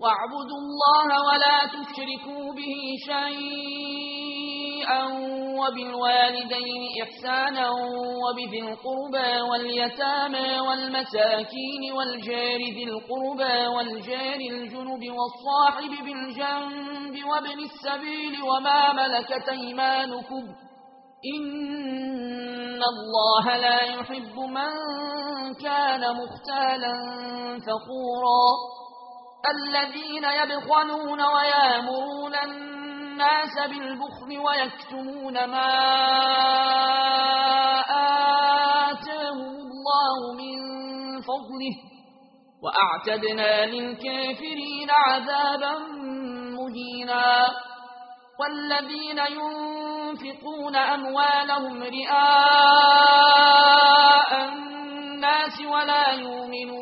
واعبدوا الله ولا تشركوا به شيئا وبالوالدين إحسانا وبذي القربى واليتامى والمساكين والجار ذي القربى والجار الجنب والصاحب بالجنب وابن السبيل وما ملكت أيمانكم إن الله لا يحب من كان مختالا فَخُورًا الذين يبخلون ويامرون الناس بالبخل ويكتمون ما آتاهم الله من فضله وأعتدنا للكافرين عذابا مهينا والذين ينفقون أموالهم رئاء الناس ولا يؤمنون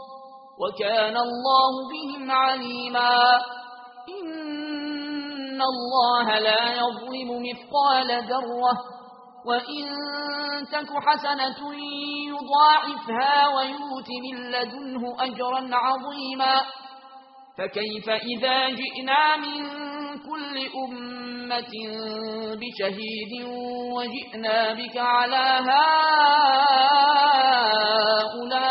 وكان الله بهم عليما. إن الله لا يظلم مثقال ذرة. وإن تك حسنة يضاعفها ويوت من لدنه أجرا عظيما. فكيف إذا جئنا من كل أمة بشهيد وجئنا بك على هؤلاء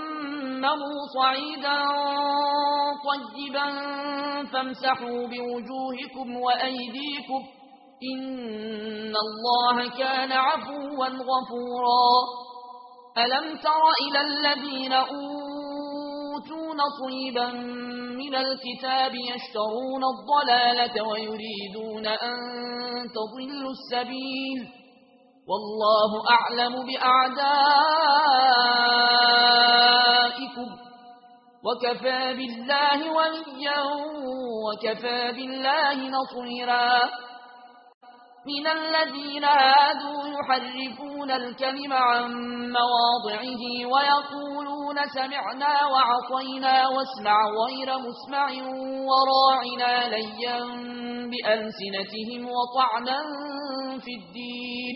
فَأَمَّرُوا صَعِيدًا طَيِّبًا فَامْسَحُوا بِوُجُوهِكُمْ وَأَيْدِيكُمْ إِنَّ اللَّهَ كَانَ عَفُوًّا غَفُورًا أَلَمْ تَرَ إِلَى الَّذِينَ أُوتُوا نَصِيبًا مِنَ الْكِتَابِ يَشْتَرُونَ الضَّلَالَةَ وَيُرِيدُونَ أَن تَضِلُّوا السَّبِيلَ وَاللَّهُ أَعْلَمُ بِأَعْدَائِكُمْ وكفى بالله وليا وكفى بالله نصيرا من الذين هادوا يحرفون الكلم عن مواضعه ويقولون سمعنا وعطينا واسمع غير مسمع وراعنا ليا بألسنتهم وطعنا في الدين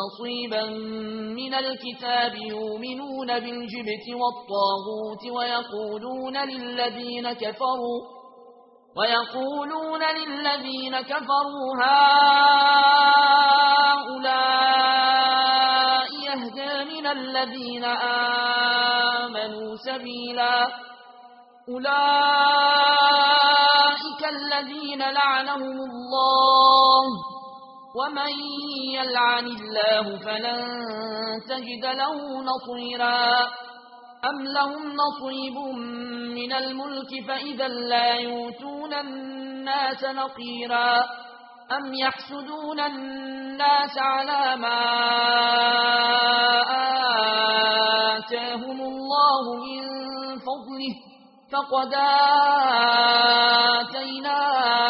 نصيبا من الكتاب يؤمنون بالجبت والطاغوت ويقولون للذين كفروا ويقولون للذين كفروا هؤلاء يهدى من الذين آمنوا سبيلا أولئك الذين لعنهم الله ومن يلعن الله فلن تجد له نصيرا أم لهم نصيب من الملك فإذا لا يوتون الناس نقيرا أم يحسدون الناس على ما آتاهم الله من فضله فقد آتيناه